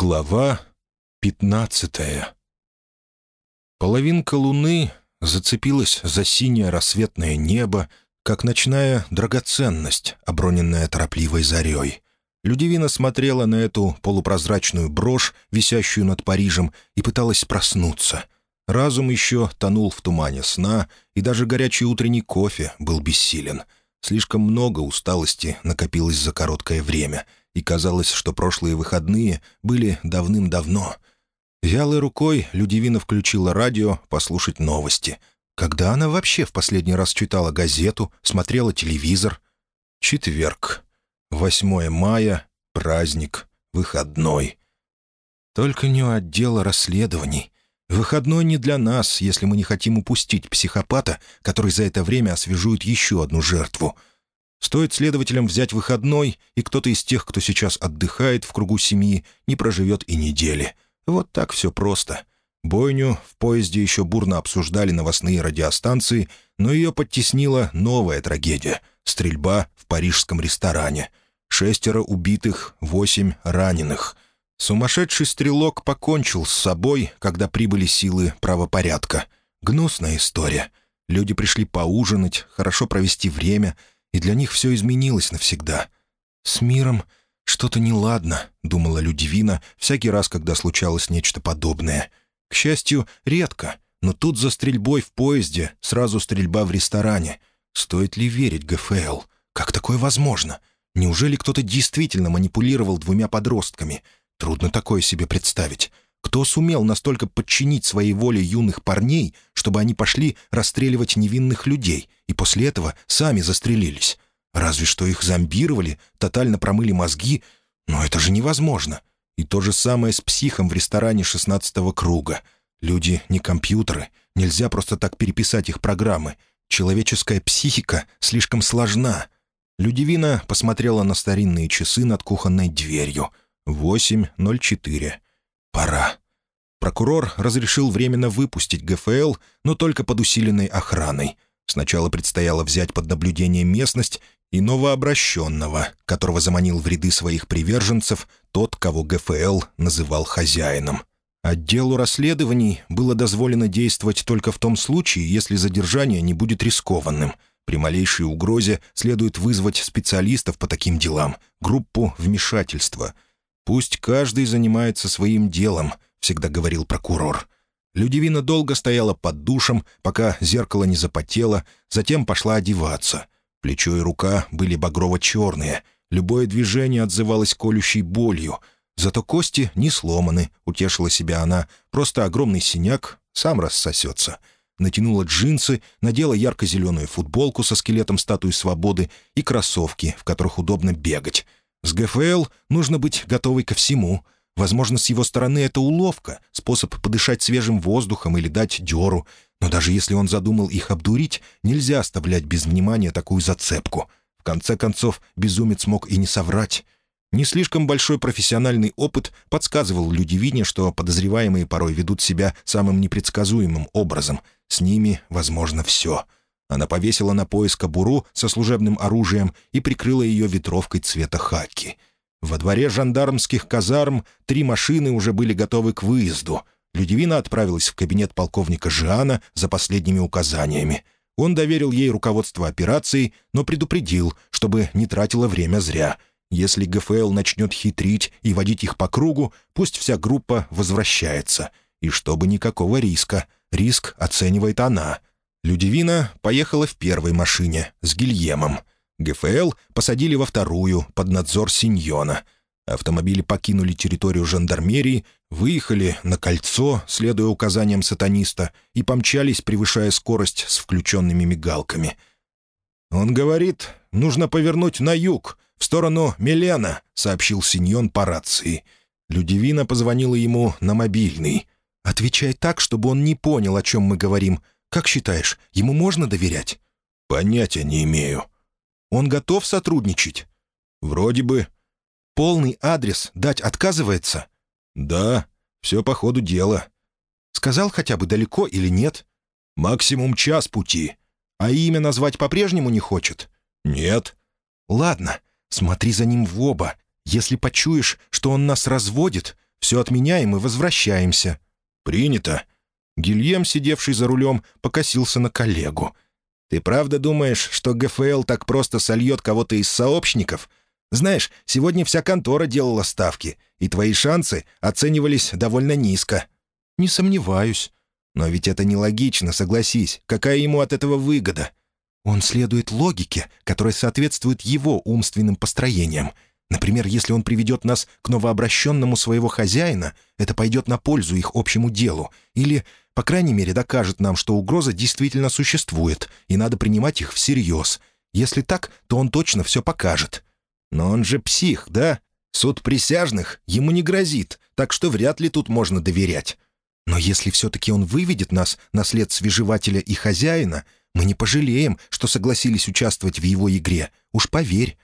Глава пятнадцатая Половинка луны зацепилась за синее рассветное небо, как ночная драгоценность, оброненная торопливой зарей. Людивина смотрела на эту полупрозрачную брошь, висящую над Парижем, и пыталась проснуться. Разум еще тонул в тумане сна, и даже горячий утренний кофе был бессилен. Слишком много усталости накопилось за короткое время — и казалось, что прошлые выходные были давным-давно. Вялой рукой Людивина включила радио послушать новости. Когда она вообще в последний раз читала газету, смотрела телевизор? Четверг. 8 мая, праздник, выходной. Только не у отдела расследований. Выходной не для нас, если мы не хотим упустить психопата, который за это время освежует еще одну жертву — Стоит следователям взять выходной, и кто-то из тех, кто сейчас отдыхает в кругу семьи, не проживет и недели. Вот так все просто. Бойню в поезде еще бурно обсуждали новостные радиостанции, но ее подтеснила новая трагедия — стрельба в парижском ресторане. Шестеро убитых, восемь раненых. Сумасшедший стрелок покончил с собой, когда прибыли силы правопорядка. Гнусная история. Люди пришли поужинать, хорошо провести время — и для них все изменилось навсегда. «С миром что-то неладно», — думала Людивина всякий раз, когда случалось нечто подобное. К счастью, редко, но тут за стрельбой в поезде сразу стрельба в ресторане. Стоит ли верить ГФЛ? Как такое возможно? Неужели кто-то действительно манипулировал двумя подростками? Трудно такое себе представить. Кто сумел настолько подчинить своей воле юных парней, чтобы они пошли расстреливать невинных людей и после этого сами застрелились? Разве что их зомбировали, тотально промыли мозги, но это же невозможно. И то же самое с психом в ресторане шестнадцатого круга. Люди не компьютеры, нельзя просто так переписать их программы. Человеческая психика слишком сложна. Людивина посмотрела на старинные часы над кухонной дверью. Восемь ноль четыре. Пора. Прокурор разрешил временно выпустить ГФЛ, но только под усиленной охраной. Сначала предстояло взять под наблюдение местность и новообращенного, которого заманил в ряды своих приверженцев тот, кого ГФЛ называл хозяином. Отделу расследований было дозволено действовать только в том случае, если задержание не будет рискованным. При малейшей угрозе следует вызвать специалистов по таким делам, группу вмешательства — «Пусть каждый занимается своим делом», — всегда говорил прокурор. Людивина долго стояла под душем, пока зеркало не запотело, затем пошла одеваться. Плечо и рука были багрово-черные, любое движение отзывалось колющей болью. Зато кости не сломаны, утешила себя она, просто огромный синяк сам рассосется. Натянула джинсы, надела ярко-зеленую футболку со скелетом статуи свободы и кроссовки, в которых удобно бегать — с ГФЛ нужно быть готовой ко всему. Возможно, с его стороны это уловка, способ подышать свежим воздухом или дать дёру. Но даже если он задумал их обдурить, нельзя оставлять без внимания такую зацепку. В конце концов, безумец мог и не соврать. Не слишком большой профессиональный опыт подсказывал Людивине, что подозреваемые порой ведут себя самым непредсказуемым образом. С ними возможно все — она повесила на пояс кобуру со служебным оружием и прикрыла ее ветровкой цвета хаки. Во дворе жандармских казарм три машины уже были готовы к выезду. Людивина отправилась в кабинет полковника Жиана за последними указаниями. Он доверил ей руководство операцией, но предупредил, чтобы не тратила время зря. Если ГФЛ начнет хитрить и водить их по кругу, пусть вся группа возвращается. И чтобы никакого риска. Риск оценивает она — Людивина поехала в первой машине с Гильемом. ГФЛ посадили во вторую под надзор Синьона. Автомобили покинули территорию жандармерии, выехали на кольцо, следуя указаниям сатаниста, и помчались, превышая скорость с включенными мигалками. «Он говорит, нужно повернуть на юг, в сторону Милена», — сообщил Синьон по рации. Людивина позвонила ему на мобильный. «Отвечай так, чтобы он не понял, о чем мы говорим», как считаешь, ему можно доверять?» «Понятия не имею». «Он готов сотрудничать?» «Вроде бы». «Полный адрес дать отказывается?» «Да, все по ходу дела». «Сказал хотя бы далеко или нет?» «Максимум час пути». «А имя назвать по-прежнему не хочет?» «Нет». «Ладно, смотри за ним в оба. Если почуешь, что он нас разводит, все отменяем и возвращаемся». «Принято». Гильем, сидевший за рулем, покосился на коллегу. «Ты правда думаешь, что ГФЛ так просто сольет кого-то из сообщников? Знаешь, сегодня вся контора делала ставки, и твои шансы оценивались довольно низко». «Не сомневаюсь. Но ведь это нелогично, согласись. Какая ему от этого выгода?» «Он следует логике, которая соответствует его умственным построениям. Например, если он приведет нас к новообращенному своего хозяина, это пойдет на пользу их общему делу. Или, по крайней мере, докажет нам, что угроза действительно существует, и надо принимать их всерьез. Если так, то он точно все покажет. Но он же псих, да? Суд присяжных ему не грозит, так что вряд ли тут можно доверять. Но если все-таки он выведет нас на след свежевателя и хозяина, мы не пожалеем, что согласились участвовать в его игре. Уж поверь.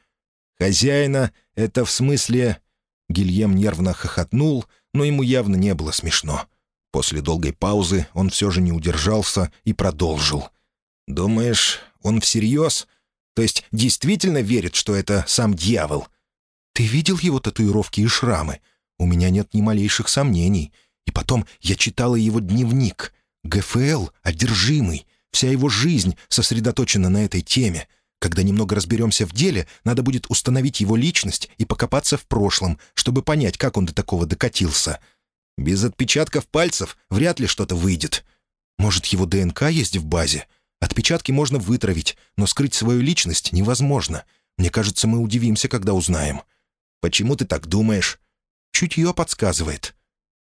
«Хозяина — это в смысле...» Гильем нервно хохотнул, но ему явно не было смешно. После долгой паузы он все же не удержался и продолжил. «Думаешь, он всерьез? То есть действительно верит, что это сам дьявол?» «Ты видел его татуировки и шрамы? У меня нет ни малейших сомнений. И потом я читала его дневник. ГФЛ одержимый. Вся его жизнь сосредоточена на этой теме. Когда немного разберемся в деле, надо будет установить его личность и покопаться в прошлом, чтобы понять, как он до такого докатился. Без отпечатков пальцев вряд ли что-то выйдет. Может, его ДНК есть в базе? Отпечатки можно вытравить, но скрыть свою личность невозможно. Мне кажется, мы удивимся, когда узнаем. Почему ты так думаешь? Чутье подсказывает.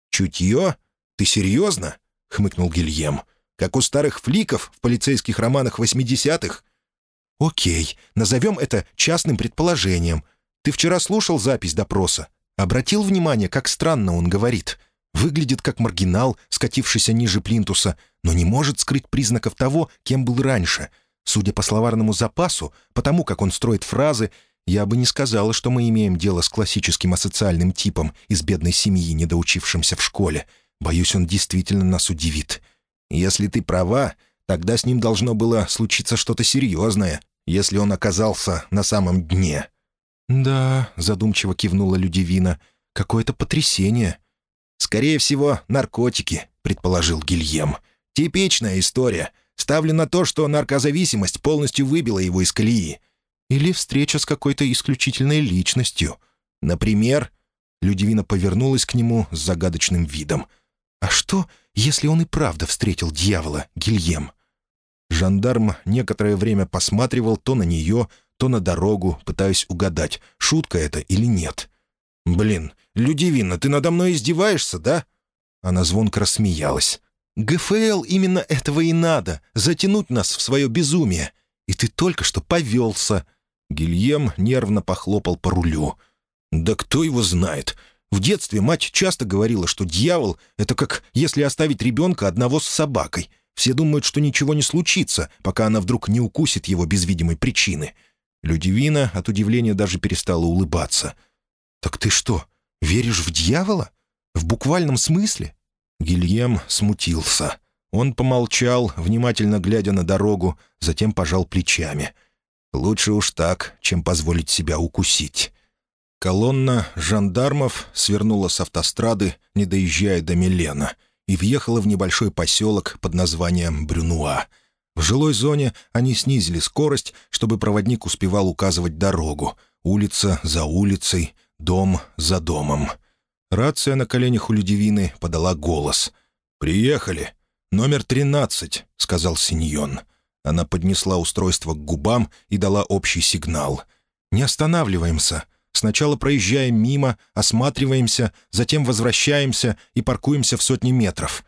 Чутье? Ты серьезно? — хмыкнул Гильем. «Как у старых фликов в полицейских романах 80-х?» «Окей, назовем это частным предположением. Ты вчера слушал запись допроса? Обратил внимание, как странно он говорит? Выглядит как маргинал, скатившийся ниже плинтуса, но не может скрыть признаков того, кем был раньше. Судя по словарному запасу, потому как он строит фразы, я бы не сказала, что мы имеем дело с классическим асоциальным типом из бедной семьи, недоучившимся в школе. Боюсь, он действительно нас удивит. Если ты права, тогда с ним должно было случиться что-то серьезное, если он оказался на самом дне». «Да», — задумчиво кивнула Людивина, — «какое-то потрясение». «Скорее всего, наркотики», — предположил Гильем. «Типичная история. Ставлю на то, что наркозависимость полностью выбила его из колеи». «Или встреча с какой-то исключительной личностью. Например...» Людивина повернулась к нему с загадочным видом. «А что, если он и правда встретил дьявола, Гильем?» Жандарм некоторое время посматривал то на нее, то на дорогу, пытаясь угадать, шутка это или нет. «Блин, Людивина, ты надо мной издеваешься, да?» Она звонко рассмеялась. «ГФЛ именно этого и надо — затянуть нас в свое безумие. И ты только что повелся». Гильем нервно похлопал по рулю. «Да кто его знает? В детстве мать часто говорила, что дьявол — это как если оставить ребенка одного с собакой — все думают, что ничего не случится, пока она вдруг не укусит его без видимой причины. Людивина от удивления даже перестала улыбаться. «Так ты что, веришь в дьявола? В буквальном смысле?» Гильем смутился. Он помолчал, внимательно глядя на дорогу, затем пожал плечами. «Лучше уж так, чем позволить себя укусить». Колонна жандармов свернула с автострады, не доезжая до Милена — и въехала в небольшой поселок под названием Брюнуа. В жилой зоне они снизили скорость, чтобы проводник успевал указывать дорогу. Улица за улицей, дом за домом. Рация на коленях у Людивины подала голос. «Приехали. Номер тринадцать», — сказал Синьон. Она поднесла устройство к губам и дала общий сигнал. «Не останавливаемся. Сначала проезжаем мимо, осматриваемся, затем возвращаемся и паркуемся в сотни метров.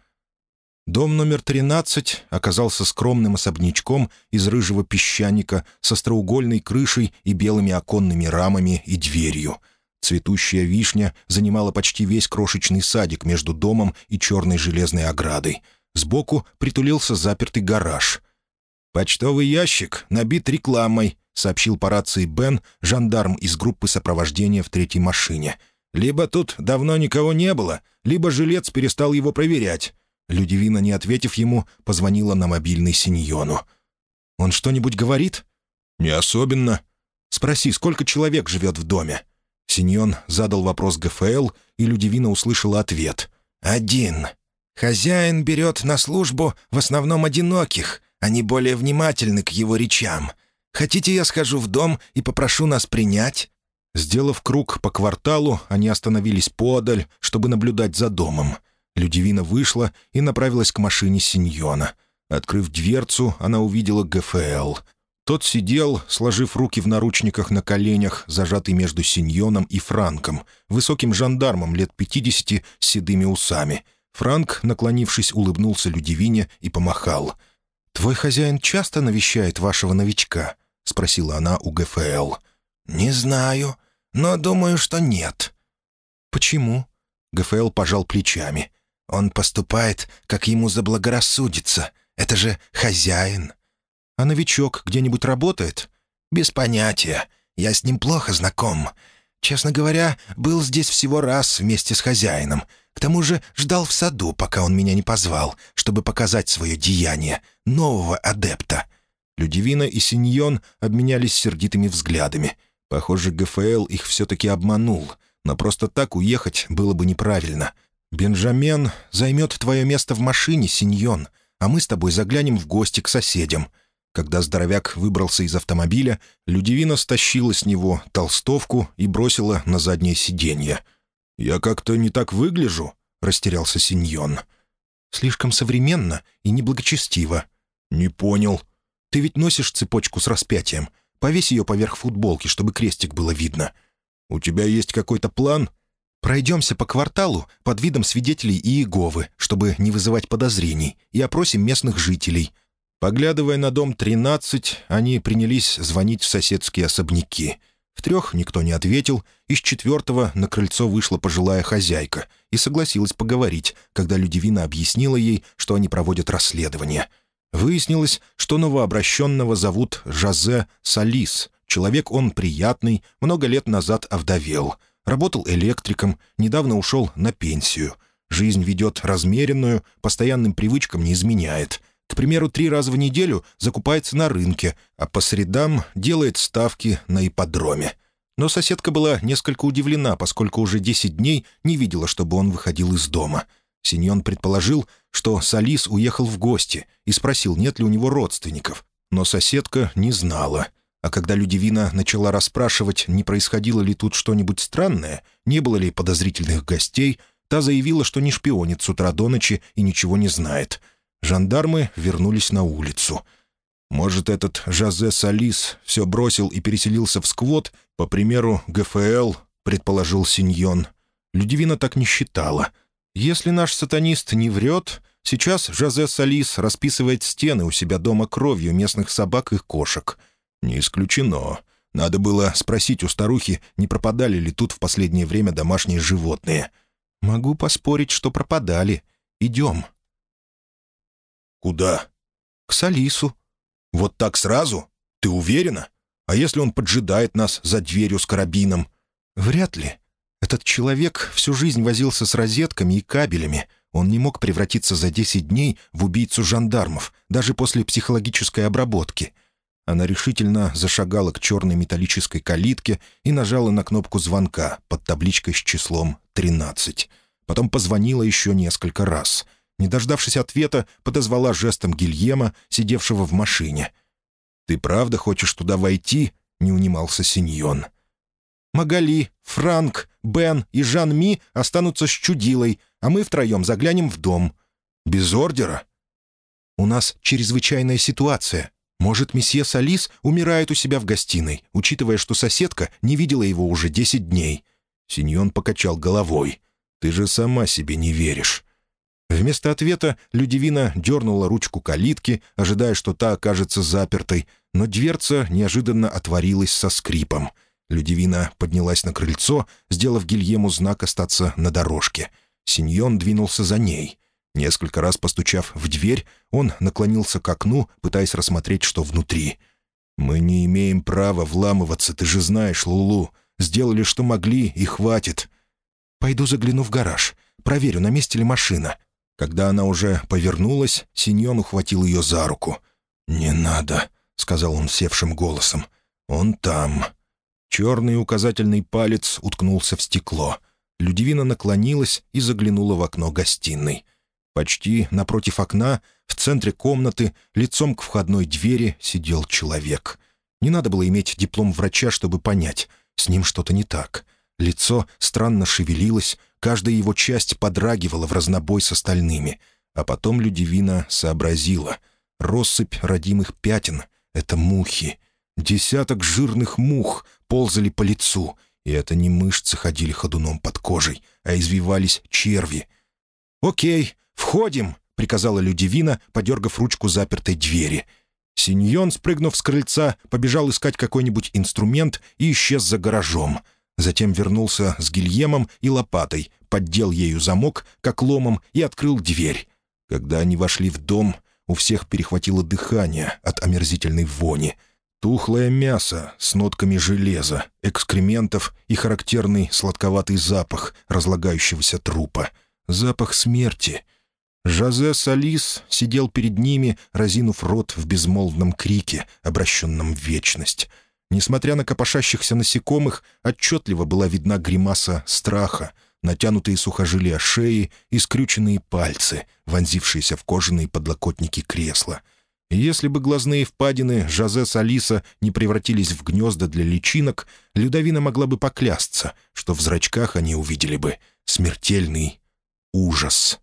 Дом номер 13 оказался скромным особнячком из рыжего песчаника с остроугольной крышей и белыми оконными рамами и дверью. Цветущая вишня занимала почти весь крошечный садик между домом и черной железной оградой. Сбоку притулился запертый гараж. «Почтовый ящик набит рекламой», — сообщил по рации Бен, жандарм из группы сопровождения в третьей машине. «Либо тут давно никого не было, либо жилец перестал его проверять». Людивина, не ответив ему, позвонила на мобильный Синьону. «Он что-нибудь говорит?» «Не особенно». «Спроси, сколько человек живет в доме?» Синьон задал вопрос ГФЛ, и Людивина услышала ответ. «Один. Хозяин берет на службу в основном одиноких. Они более внимательны к его речам. Хотите, я схожу в дом и попрошу нас принять?» Сделав круг по кварталу, они остановились подаль, чтобы наблюдать за домом. Людивина вышла и направилась к машине Синьона. Открыв дверцу, она увидела ГФЛ. Тот сидел, сложив руки в наручниках на коленях, зажатый между Синьоном и Франком, высоким жандармом лет пятидесяти с седыми усами. Франк, наклонившись, улыбнулся Людивине и помахал. «Твой хозяин часто навещает вашего новичка?» — спросила она у ГФЛ. «Не знаю, но думаю, что нет». «Почему?» — ГФЛ пожал плечами. Он поступает, как ему заблагорассудится. Это же хозяин. А новичок где-нибудь работает? Без понятия. Я с ним плохо знаком. Честно говоря, был здесь всего раз вместе с хозяином. К тому же ждал в саду, пока он меня не позвал, чтобы показать свое деяние, нового адепта. Людивина и Синьон обменялись сердитыми взглядами. Похоже, ГФЛ их все-таки обманул, но просто так уехать было бы неправильно — «Бенджамен займет твое место в машине, Синьон, а мы с тобой заглянем в гости к соседям». Когда здоровяк выбрался из автомобиля, Людивина стащила с него толстовку и бросила на заднее сиденье. «Я как-то не так выгляжу», — растерялся Синьон. «Слишком современно и неблагочестиво». «Не понял. Ты ведь носишь цепочку с распятием. Повесь ее поверх футболки, чтобы крестик было видно. У тебя есть какой-то план?» Пройдемся по кварталу под видом свидетелей Иеговы, чтобы не вызывать подозрений, и опросим местных жителей». Поглядывая на дом 13, они принялись звонить в соседские особняки. В трех никто не ответил, из четвертого на крыльцо вышла пожилая хозяйка и согласилась поговорить, когда Людивина объяснила ей, что они проводят расследование. Выяснилось, что новообращенного зовут Жозе Салис. Человек он приятный, много лет назад овдовел — Работал электриком, недавно ушел на пенсию. Жизнь ведет размеренную, постоянным привычкам не изменяет. К примеру, три раза в неделю закупается на рынке, а по средам делает ставки на ипподроме. Но соседка была несколько удивлена, поскольку уже десять дней не видела, чтобы он выходил из дома. Синьон предположил, что Салис уехал в гости и спросил, нет ли у него родственников. Но соседка не знала. А когда Людивина начала расспрашивать, не происходило ли тут что-нибудь странное, не было ли подозрительных гостей, та заявила, что не шпионит с утра до ночи и ничего не знает. Жандармы вернулись на улицу. Может, этот Жозе Салис все бросил и переселился в сквот, по примеру ГФЛ, предположил Синьон. Людивина так не считала. Если наш сатанист не врет, сейчас Жозе Салис расписывает стены у себя дома кровью местных собак и кошек — «Не исключено. Надо было спросить у старухи, не пропадали ли тут в последнее время домашние животные. Могу поспорить, что пропадали. Идем». «Куда?» «К Салису». «Вот так сразу? Ты уверена? А если он поджидает нас за дверью с карабином?» «Вряд ли. Этот человек всю жизнь возился с розетками и кабелями. Он не мог превратиться за десять дней в убийцу жандармов, даже после психологической обработки». Она решительно зашагала к черной металлической калитке и нажала на кнопку звонка под табличкой с числом 13. Потом позвонила еще несколько раз. Не дождавшись ответа, подозвала жестом Гильема, сидевшего в машине. «Ты правда хочешь туда войти?» — не унимался Синьон. «Магали, Франк, Бен и Жан-Ми останутся с чудилой, а мы втроем заглянем в дом. Без ордера?» «У нас чрезвычайная ситуация», может, месье Салис умирает у себя в гостиной, учитывая, что соседка не видела его уже десять дней. Синьон покачал головой. «Ты же сама себе не веришь». Вместо ответа Людивина дернула ручку калитки, ожидая, что та окажется запертой, но дверца неожиданно отворилась со скрипом. Людивина поднялась на крыльцо, сделав Гильему знак остаться на дорожке. Синьон двинулся за ней. Несколько раз постучав в дверь, он наклонился к окну, пытаясь рассмотреть, что внутри. «Мы не имеем права вламываться, ты же знаешь, Лулу. Сделали, что могли, и хватит». «Пойду загляну в гараж. Проверю, на месте ли машина». Когда она уже повернулась, Синьон ухватил ее за руку. «Не надо», — сказал он севшим голосом. «Он там». Черный указательный палец уткнулся в стекло. Людивина наклонилась и заглянула в окно гостиной. Почти напротив окна, в центре комнаты, лицом к входной двери сидел человек. Не надо было иметь диплом врача, чтобы понять, с ним что-то не так. Лицо странно шевелилось, каждая его часть подрагивала в разнобой с остальными. А потом Людивина сообразила. Россыпь родимых пятен — это мухи. Десяток жирных мух ползали по лицу, и это не мышцы ходили ходуном под кожей, а извивались черви. «Окей, входим!» — приказала Людивина, подергав ручку запертой двери. Синьон, спрыгнув с крыльца, побежал искать какой-нибудь инструмент и исчез за гаражом. Затем вернулся с гильемом и лопатой, поддел ею замок, как ломом, и открыл дверь. Когда они вошли в дом, у всех перехватило дыхание от омерзительной вони — Тухлое мясо с нотками железа, экскрементов и характерный сладковатый запах разлагающегося трупа. Запах смерти. Жозе Салис сидел перед ними, разинув рот в безмолвном крике, обращенном в вечность. Несмотря на копошащихся насекомых, отчетливо была видна гримаса страха, натянутые сухожилия шеи и скрюченные пальцы, вонзившиеся в кожаные подлокотники кресла — если бы глазные впадины Жозе Салиса не превратились в гнезда для личинок, Людовина могла бы поклясться, что в зрачках они увидели бы смертельный ужас.